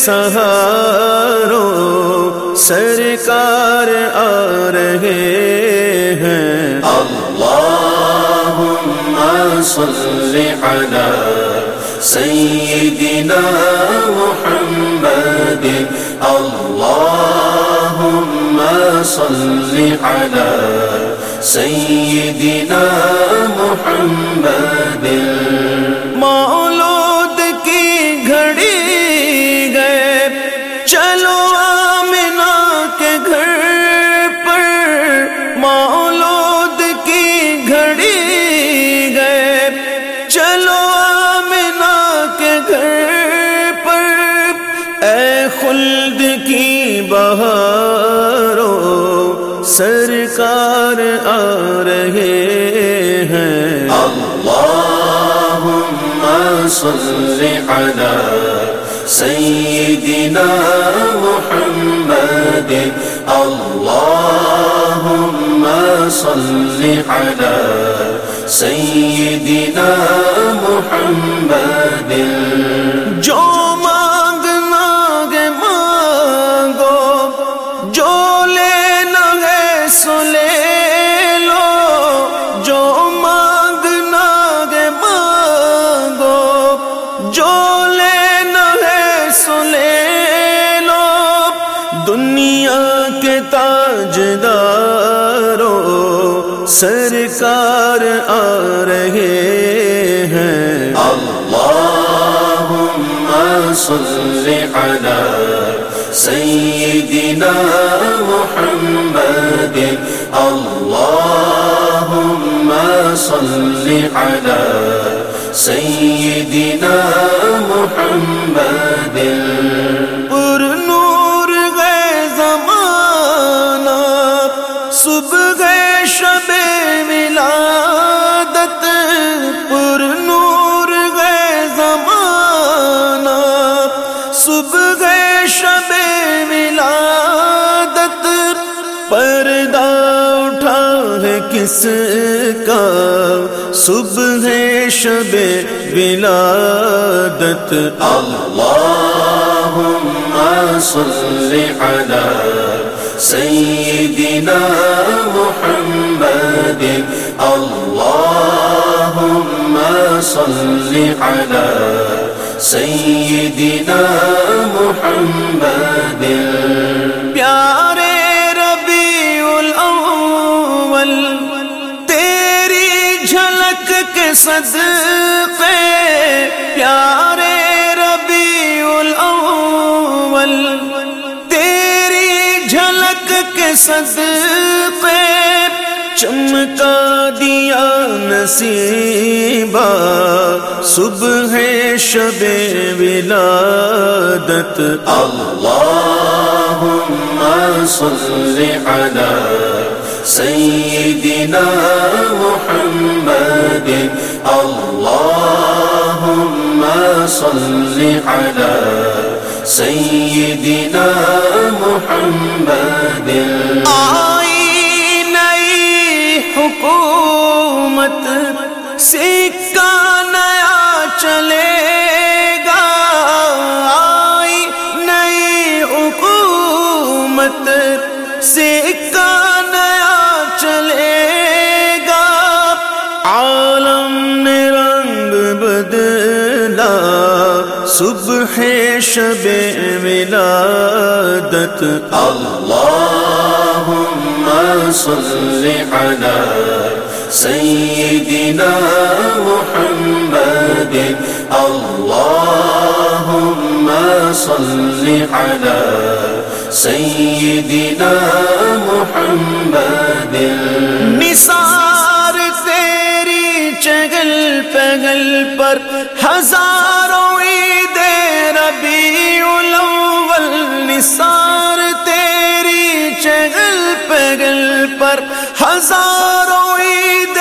بے سہارو سرکار آ رہے ہیں۔ اللهم صل على سيدنا محمد۔ اللهم صل على سيدنا محمد۔ صل على سيدنا محمد اللهم صل على سيدنا محمد. سرکار آ رہے ہیں۔ اللهم صل على سيدنا محمد۔ اللهم صل على سيدنا محمد۔ کس کا صبح شب ولادت۔ اللهم صل على سيدنا محمد۔ اللهم صل على سيدنا محمد۔ جھلک کے صدقے، پیارے ربیع الاول، تیری جھلک کے صدقے، چمکا دیا نصیبہ، صبح شب ولادت۔ اللهم صل على سيدنا محمد. اللهم صل على سيدنا محمد. آئی نئی حکومت صبح شب ولادت اللهم صل على سيدنا محمد اللهم صل على سيدنا محمد نثار تیری چگل پگل پر ہزاروں نثار تیری چگل پگل پر ہزاروں عید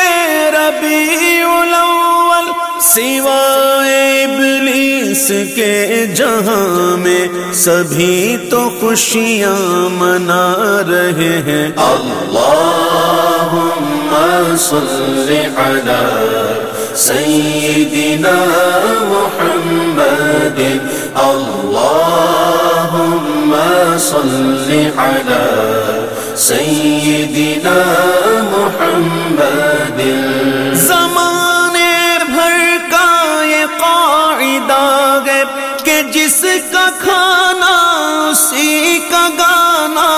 ربیع الاول سوائے ابلیس کے جہاں میں سبھی تو خوشیاں منا رہے ہیں۔ اللهم صل على سيدنا محمد۔ اللهم صل على سيدنا محمد. زمانے بھر کا یہ قاعدہ ہے کہ جس کا کھانا، اسی کا گانا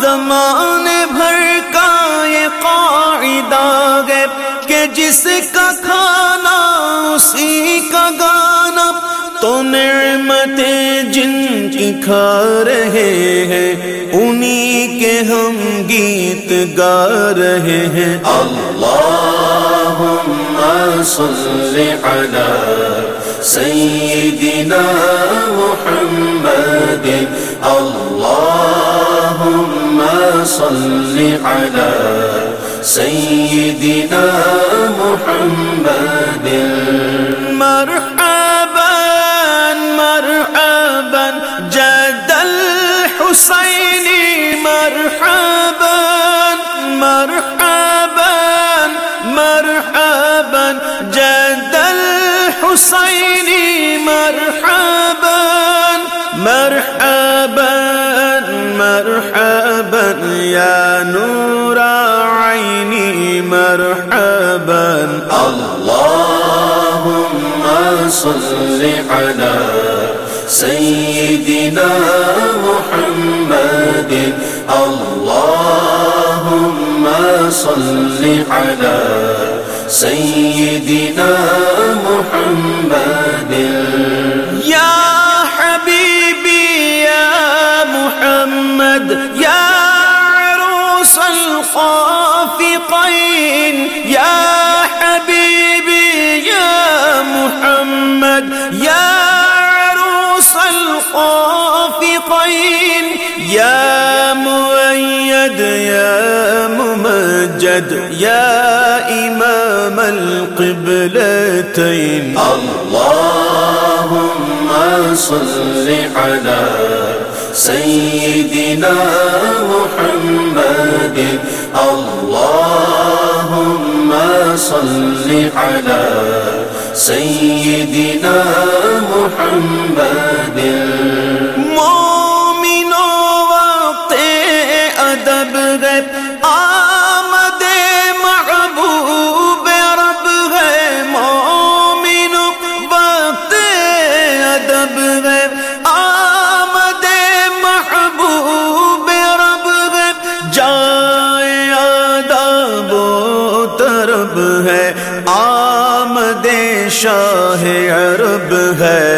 زمانے بھر کا یہ قاعدہ ہے کہ جس کا کھانا تو نعمتیں جن کی کھا رہے ہیں انہی کے ہم گیت گا رہے ہیں۔ اللهم صل على سيدنا محمد۔ اللهم صل على سيدنا محمد۔ مرحبا مرحبا مرحبا مرحبا، جد الحسين مرحبا مرحبا مرحبا يا نور عيني مرحبا۔ اللهم صل على سيدنا محمد۔ اللهم صل على سيدنا محمد. يا حبيبي يا محمد، يا عروس الخافقين، يا حبيبي يا محمد، يا عروس الخافقين، يا مؤيد يا ممجد، يا إمام القبلتين. اللهم صل على سيدنا محمد. اللهم صل على سيدنا محمد.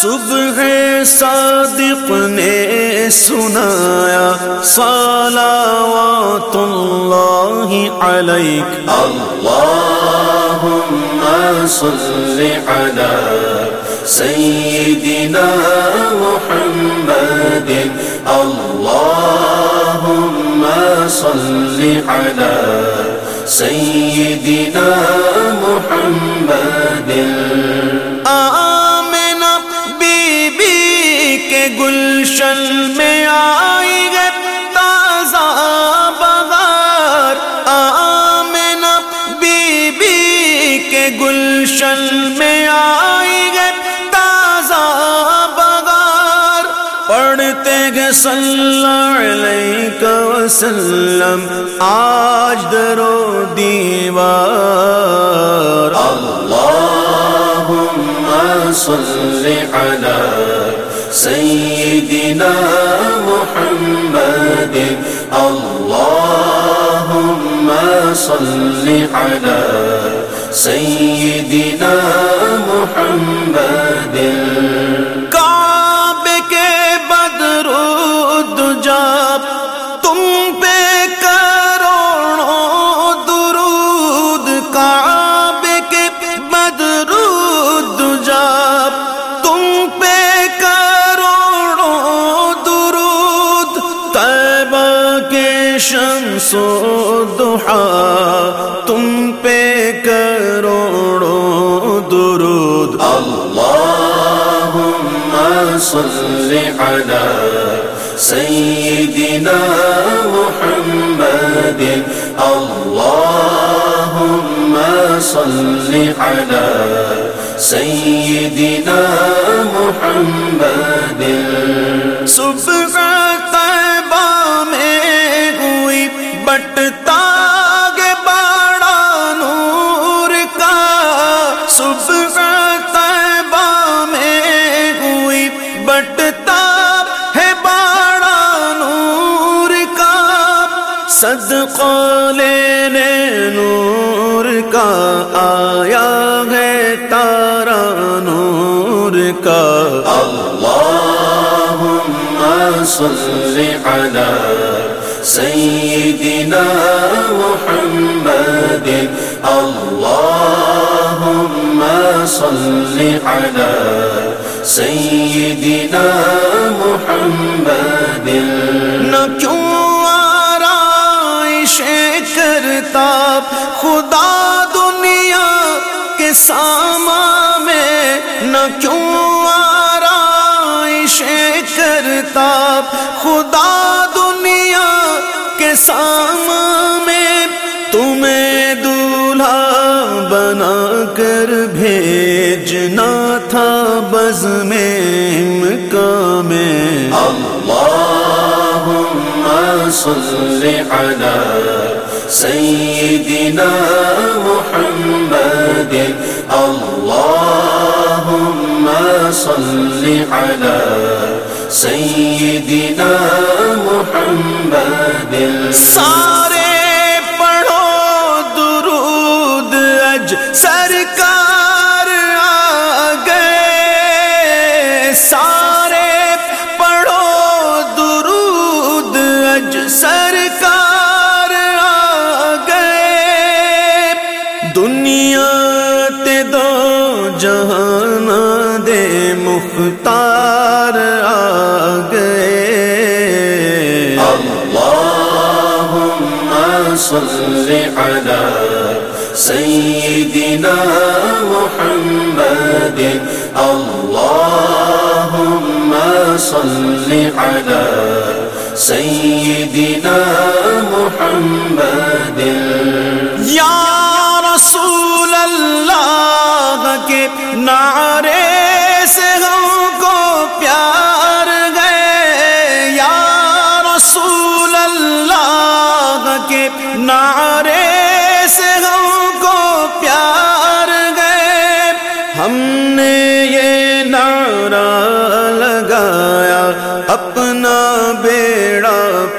صبح صادق نے سنایا، صلوات اللہ علیک۔ اللهم صل على سيدنا محمد۔ اللهم صل على سيدنا علیہ وسلم، آج درو دیوار۔ اللهم صل على سيدنا محمد۔ اللهم صل على سيدنا محمد۔ صل على سيدنا محمد. اللهم صل على سيدنا محمد. صبح طیبہ میں ہوئی بٹتا گے بڑا نور کا. صبح صدقہ لینے نور کا آیا ہے تارا نور کا۔ اللهم صل على سيدنا محمد۔ اللهم صل على سيدنا محمد۔ نہ کیوں خدا دنیا کے ساما میں نہ کیوں آرائش کرتا، خدا دنیا کے ساما میں تمہیں دولہا بنا کر بھیجنا تھا بز میں میں۔ اللهم صل على سيدنا محمد. اللهم صل على سيدنا محمد. سارے پڑھو درود اج سرکار صل على سيدنا محمد. اللهم صل على سيدنا محمد. یا رسول اللہ کے نعرے سے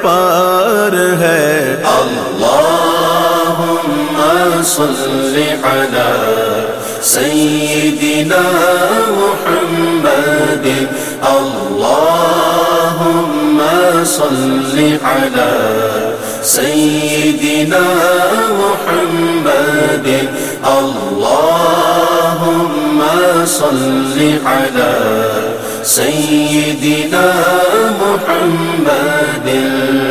پار ہے۔ اللهم صل على سيدنا محمد۔ اللهم صل على سيدنا محمد۔ اللهم صل على سيدنا محمد